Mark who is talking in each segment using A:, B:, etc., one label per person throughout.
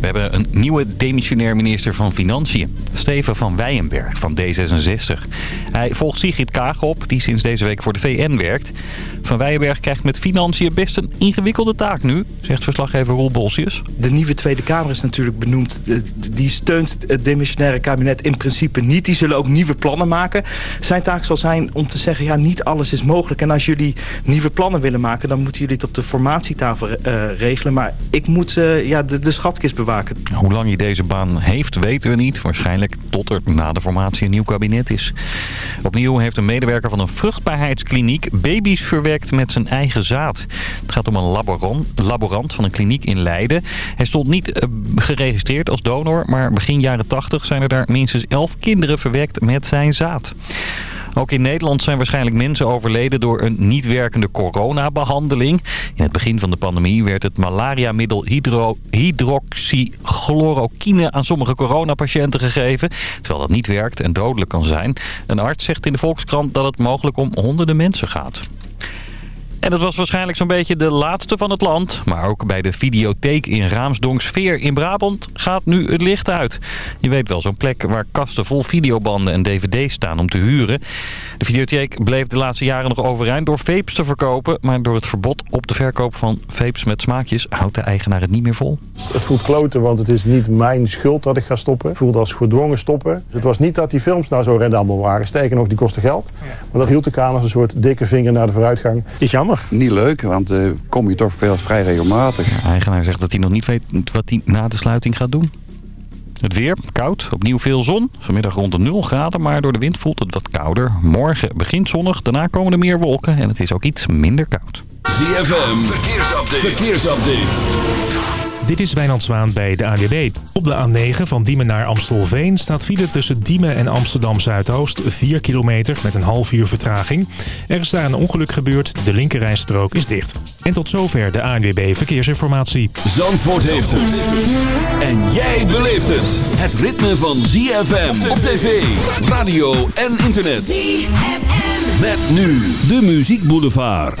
A: We hebben een nieuwe demissionair minister van Financiën. Steven van Weyenberg van D66. Hij volgt Sigrid Kaag op, die sinds deze week voor de VN werkt. Van Weyenberg krijgt met financiën best een ingewikkelde taak nu, zegt verslaggever Roel Bolsius.
B: De nieuwe Tweede Kamer is natuurlijk benoemd. Die steunt het demissionaire kabinet in principe niet. Die zullen ook nieuwe plannen maken. Zijn taak zal zijn om te zeggen, ja, niet alles is mogelijk. En als jullie nieuwe plannen willen maken, dan moeten jullie het op de formatietafel uh, regelen. Maar ik moet uh, ja, de, de schatkist
A: Hoe lang hij deze baan heeft, weten we niet. Waarschijnlijk tot er na de formatie een nieuw kabinet is. Opnieuw heeft een medewerker van een vruchtbaarheidskliniek baby's verwekt met zijn eigen zaad. Het gaat om een laborant, laborant van een kliniek in Leiden. Hij stond niet uh, geregistreerd als donor, maar begin jaren 80 zijn er daar minstens 11 kinderen verwekt met zijn zaad. Ook in Nederland zijn waarschijnlijk mensen overleden door een niet werkende coronabehandeling. In het begin van de pandemie werd het malariamiddel hydro hydroxychloroquine aan sommige coronapatiënten gegeven. Terwijl dat niet werkt en dodelijk kan zijn. Een arts zegt in de Volkskrant dat het mogelijk om honderden mensen gaat. En dat was waarschijnlijk zo'n beetje de laatste van het land. Maar ook bij de videotheek in Raamsdonksveer in Brabant gaat nu het licht uit. Je weet wel, zo'n plek waar kasten vol videobanden en dvd's staan om te huren. De videotheek bleef de laatste jaren nog overeind door vapes te verkopen. Maar door het verbod op de verkoop van vapes met smaakjes houdt de eigenaar het niet meer vol.
C: Het voelt kloten, want het is niet mijn schuld dat ik ga stoppen. Het voelt als gedwongen stoppen. Het was niet dat die films nou zo rendabel waren. Sterker nog, die kosten geld. Maar dat hield aan als een soort dikke vinger naar de vooruitgang.
B: Het is jammer.
D: Niet leuk, want uh, kom je toch veel vrij regelmatig.
A: De eigenaar zegt dat hij nog niet weet wat hij na de sluiting gaat doen. Het weer, koud, opnieuw veel zon. Vanmiddag rond de 0 graden, maar door de wind voelt het wat kouder. Morgen begint zonnig, daarna komen er meer wolken en het is ook iets minder koud.
E: ZFM, verkeersupdate. verkeersupdate.
F: Dit is Wijnand Zwaan bij de ANWB. Op de A9 van Diemen naar Amstelveen staat file tussen Diemen en Amsterdam Zuidoost 4 kilometer met een half uur vertraging. Er is daar een ongeluk gebeurd, de linkerrijstrook is dicht. En tot zover de ANWB Verkeersinformatie.
E: Zandvoort heeft het. En jij beleeft het. Het ritme van ZFM op tv, radio en internet. ZFM. Met nu de Muziek Boulevard.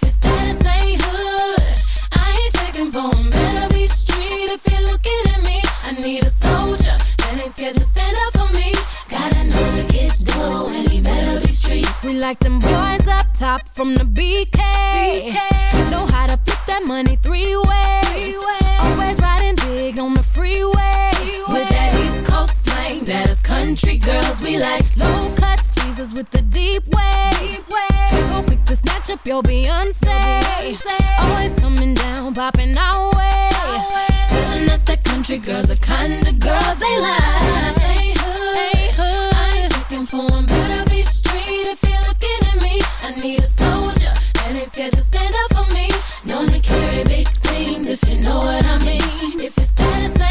G: his status hood, I ain't checking for him. Better be street if you're looking at me. I need a soldier that ain't scared to stand up for me. Gotta know to get dough and he better be street.
H: We like them boys up top from the BK. Know how to flip that money three ways. Always riding big on the freeway.
G: With that East Coast slang, that is country girls we like.
H: Low cut teasers with the deep waves. So quick to snatch up your Beyonce. Always coming down, popping our way.
G: Telling us that country girls the kind of girls they like. I ain't checking for if you're looking at me. I need a soldier that ain't scared to stand up for me. To carry big if you know what I mean. If his status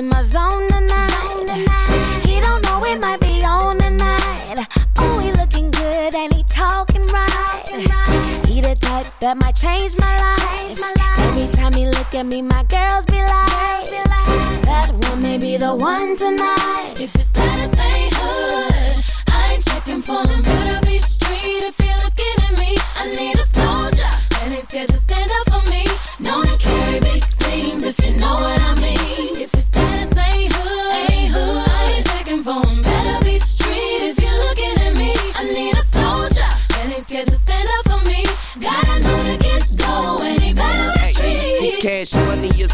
I: in my zone tonight. He don't know it might be on tonight. Oh, he looking good and he talking right. He the type that might change my life. Every time he look at me, my girls be like, that one may be the one tonight.
G: If your status ain't hood, I ain't checking for them. Better be street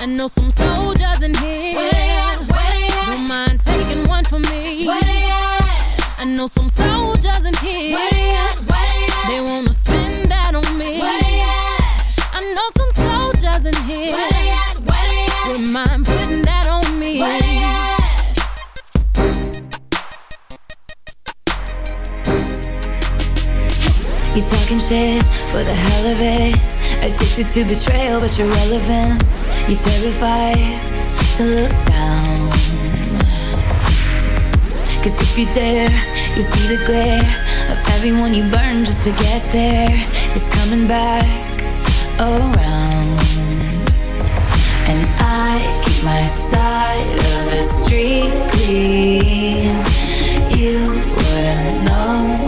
G: I know some soldiers in here.
I: Where they at? Where they at?
G: Don't mind taking one for me.
I: Where they at?
G: I know some soldiers in here.
I: Where they at? Where they at?
G: They wanna spend that on me.
I: Where they at?
G: I know some soldiers in here.
I: Where they at? Where they at?
G: Don't mind putting that on me.
I: Where they at?
J: You talking shit for the hell of it. Addicted to betrayal, but you're relevant. You're terrified to look down. Cause if you dare, you see the glare of everyone you burn just to get there. It's coming back around. And I keep my side of the street clean. You wouldn't know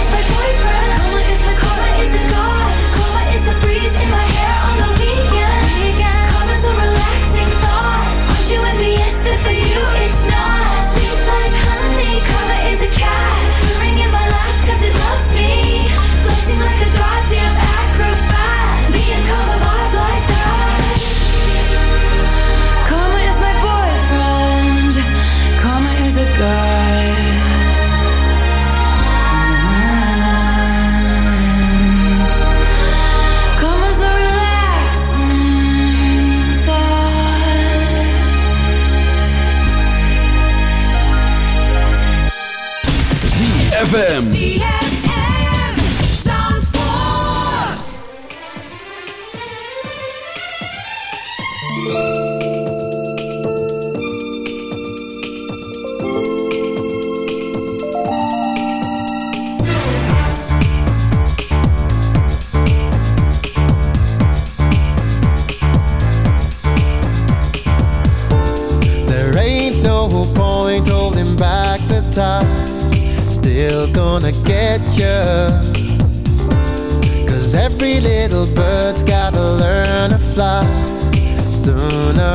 E: ZFM.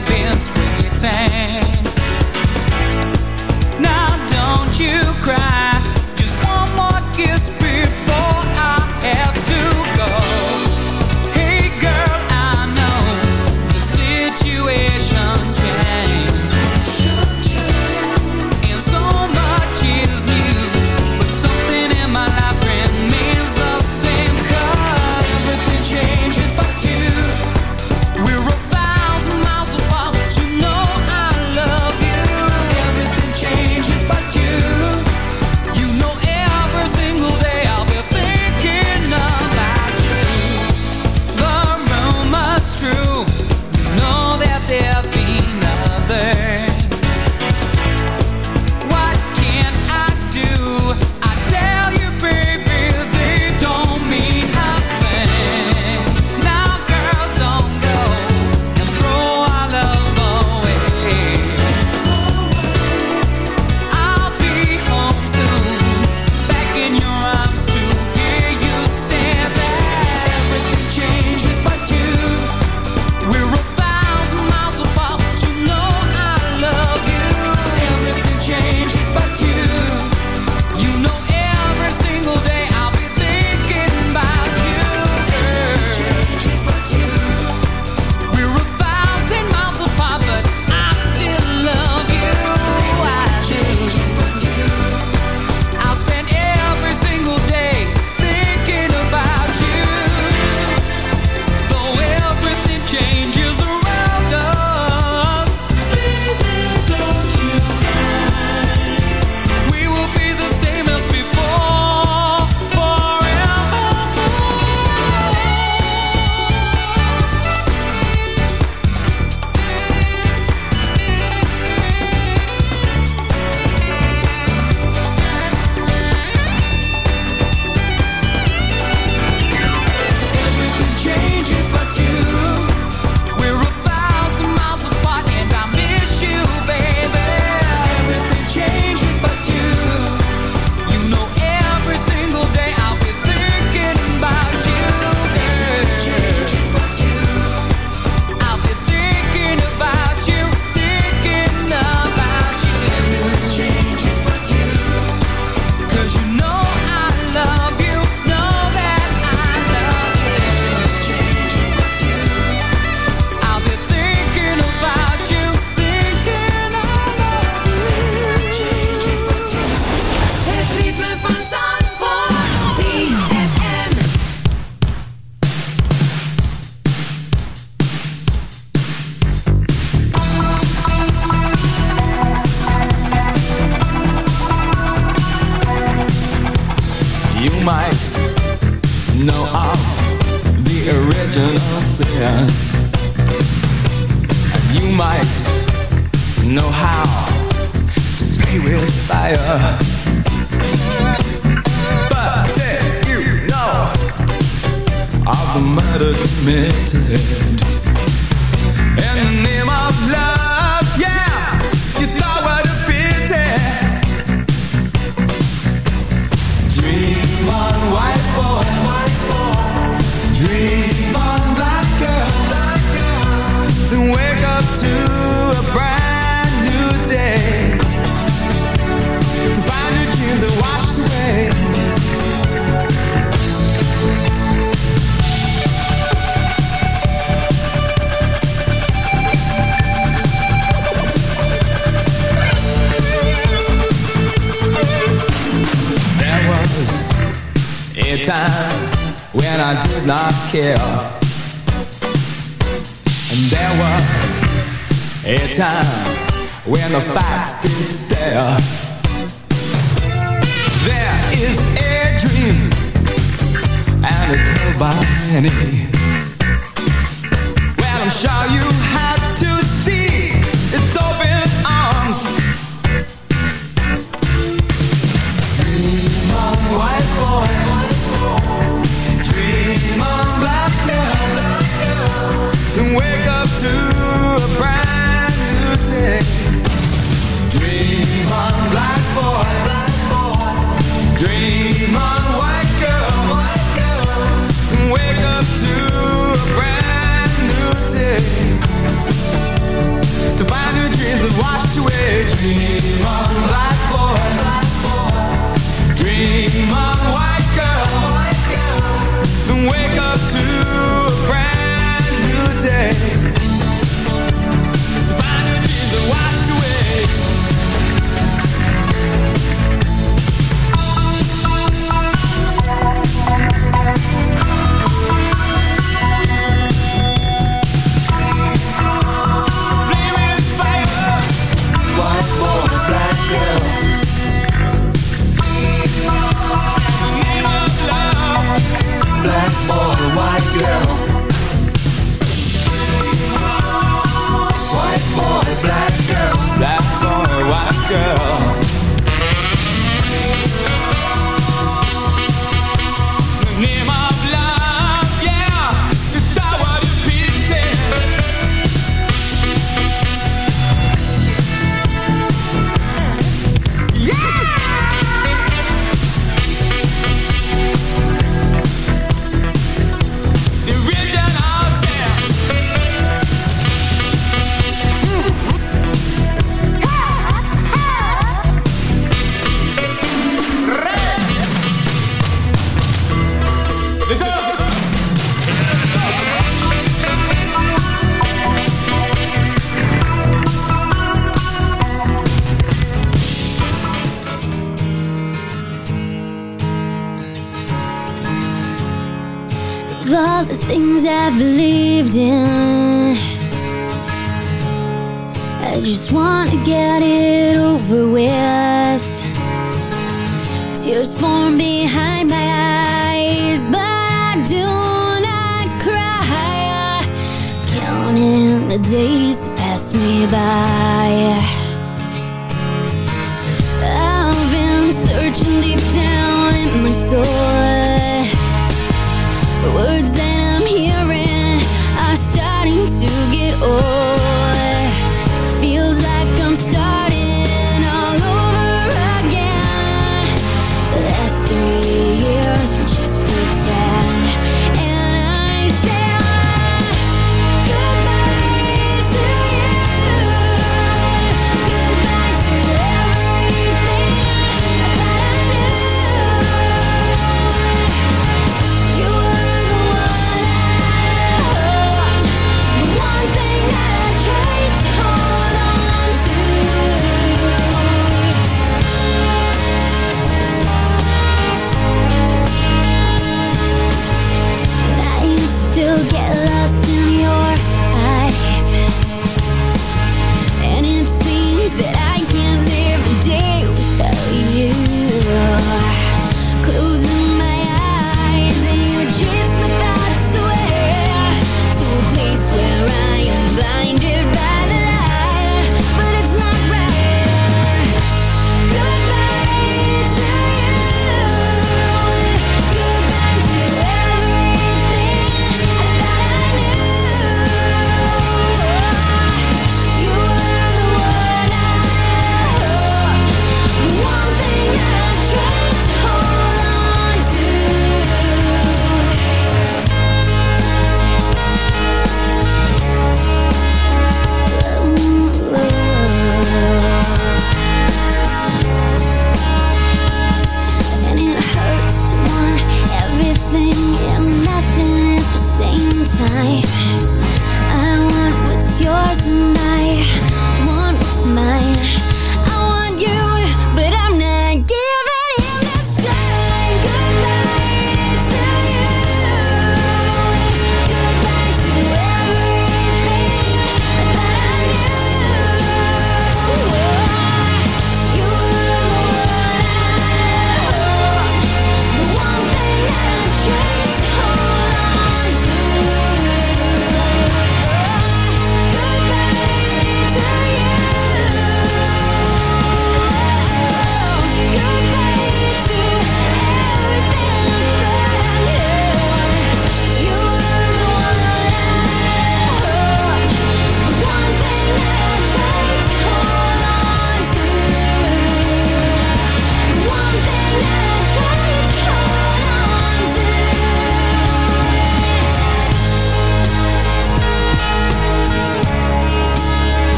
K: taxi cabin's waiting. Now
L: still And there was a time when the facts didn't stare. There is a dream And it's held by many Well, I'm sure you have girl. White boy, black girl. Black boy, white girl.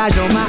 M: playa o mar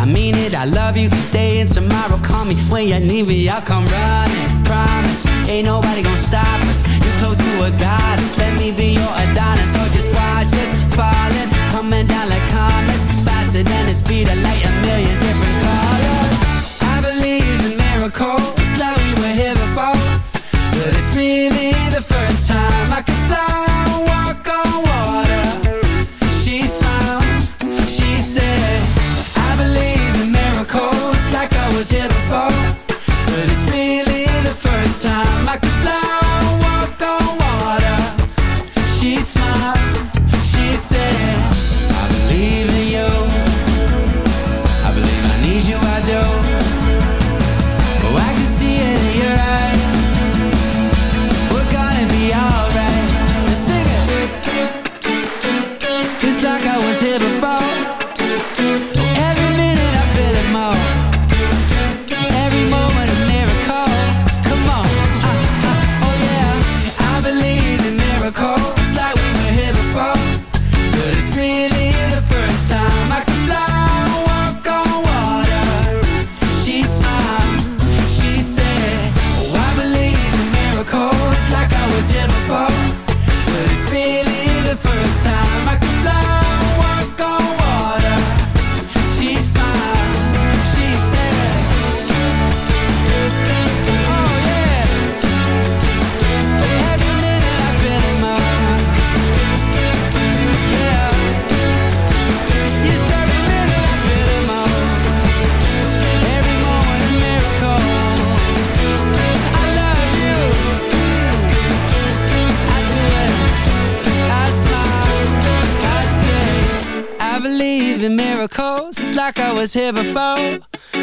M: I
N: mean it, I love you. Today and tomorrow Call me when you need me, I'll come running. Promise, ain't nobody gonna stop us. You're close to a goddess, let me be your Adonis. Or just watch us falling, coming down like comets. Faster than the speed of light.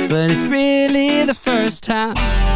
N: But it's really the first time.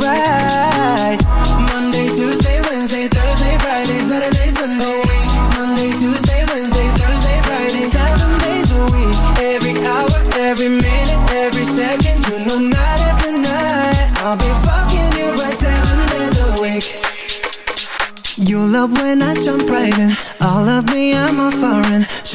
O: Right. Monday, Tuesday, Wednesday, Thursday, Friday, Saturday, Sunday. Monday, Tuesday, Wednesday, Thursday, Friday, seven days a week. Every hour, every minute, every second, you know night after night I'll be fucking you right seven days a week. You love when I jump right in All of me, I'm a foreign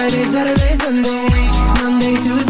O: Friday, Saturday, Sunday Monday, Tuesday,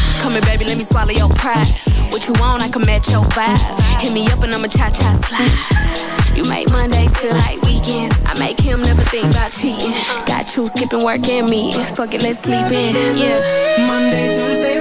P: Come here, baby, let me swallow your pride. What you want, I can match your vibe. Hit me up and I'ma cha cha slide. You make Mondays feel like weekends. I make him never think about cheating. Got you skipping work and me. Fuck it, let's sleep in. Yeah.
O: Monday, Tuesday,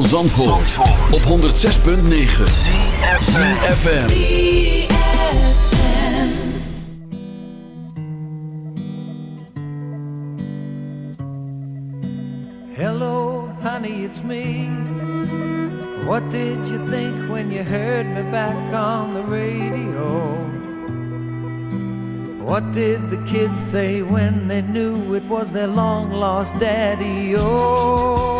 E: van Zandvoort, op 106.9 FM.
K: Hello, honey, it's me. What did you think when you heard me back on the radio? What did the kids say when they knew it was their long lost daddy? Oh,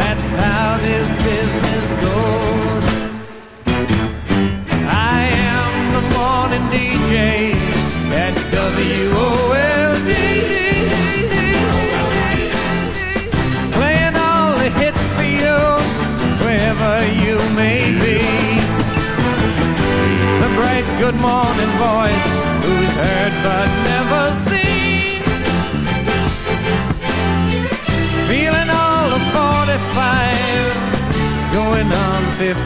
K: That's how this business goes. I am the morning DJ at WOLD. Playing all the hits for you, wherever you may be. The bright good morning voice, who's heard but never seen. Going on 15.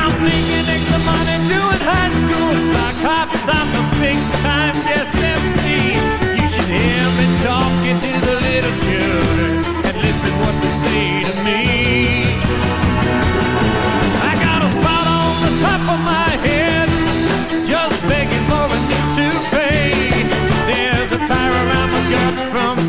K: I'm making extra money doing high school sock hops. I'm the big time guest MC. You should hear me talking to the little children and listen what they say to me.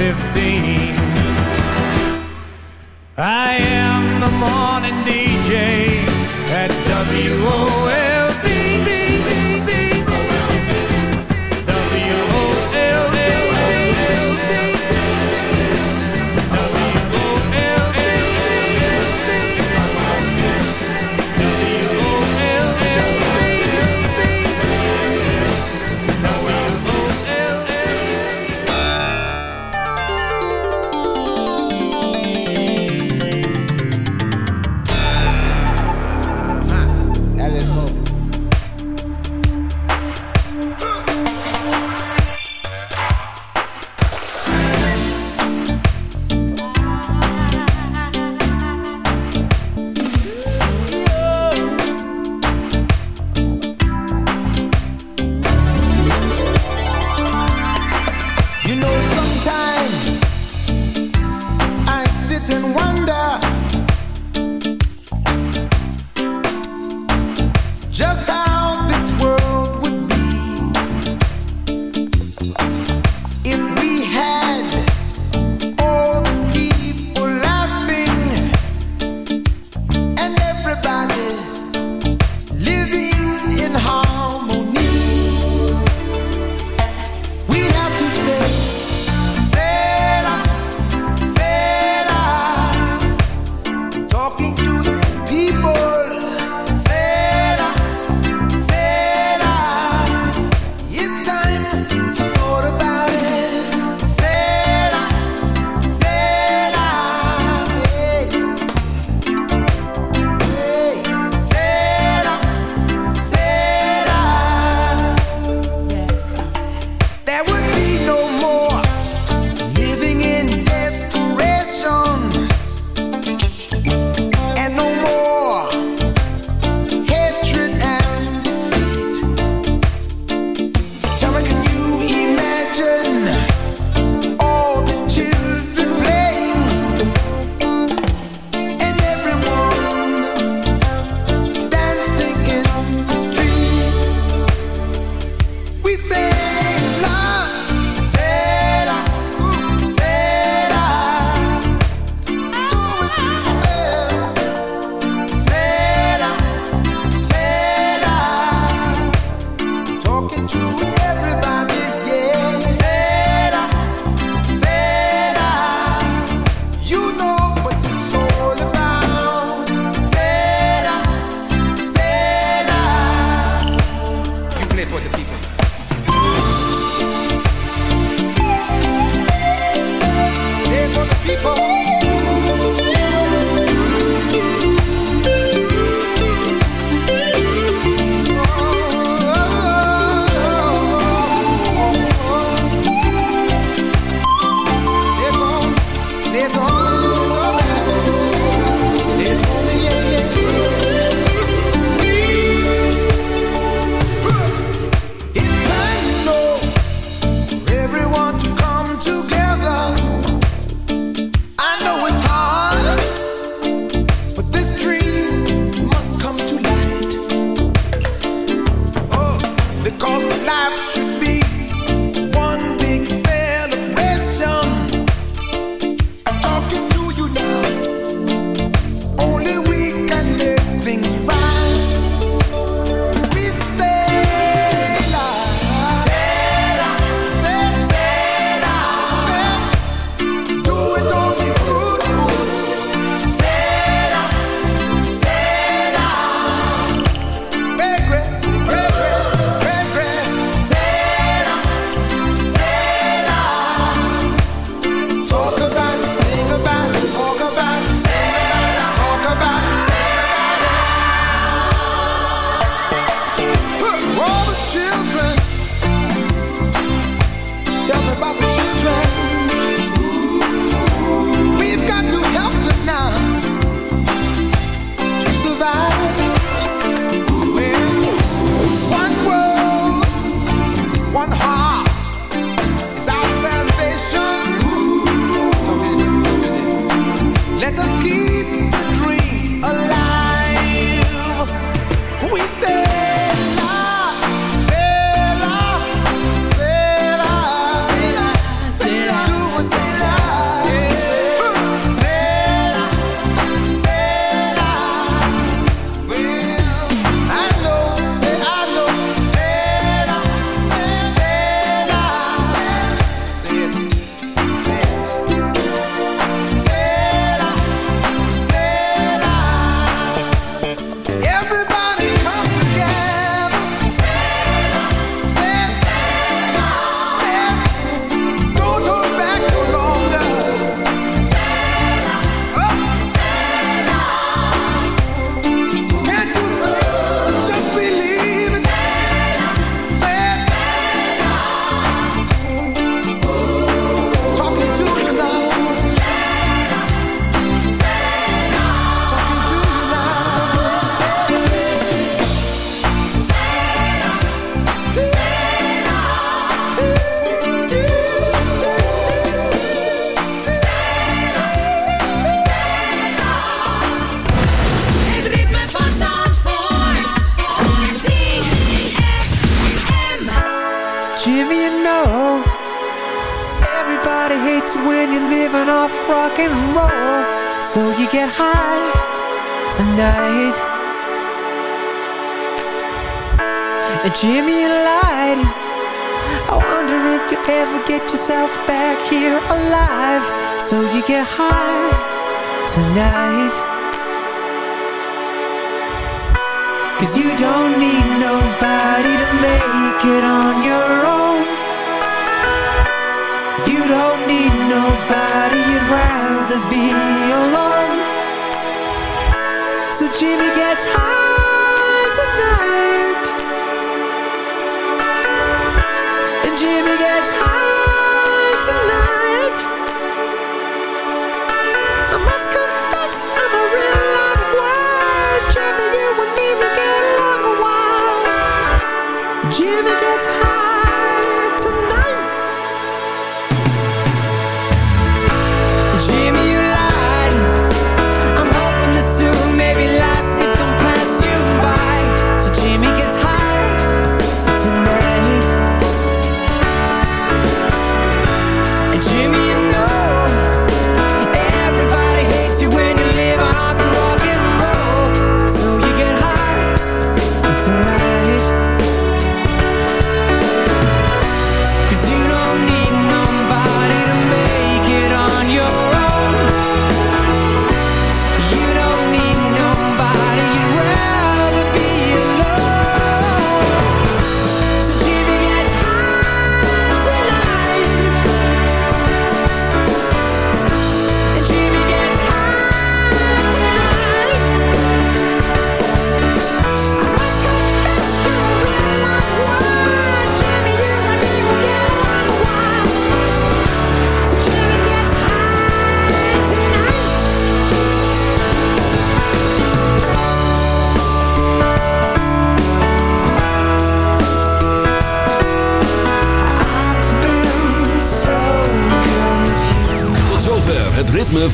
K: 15. I am the morning DJ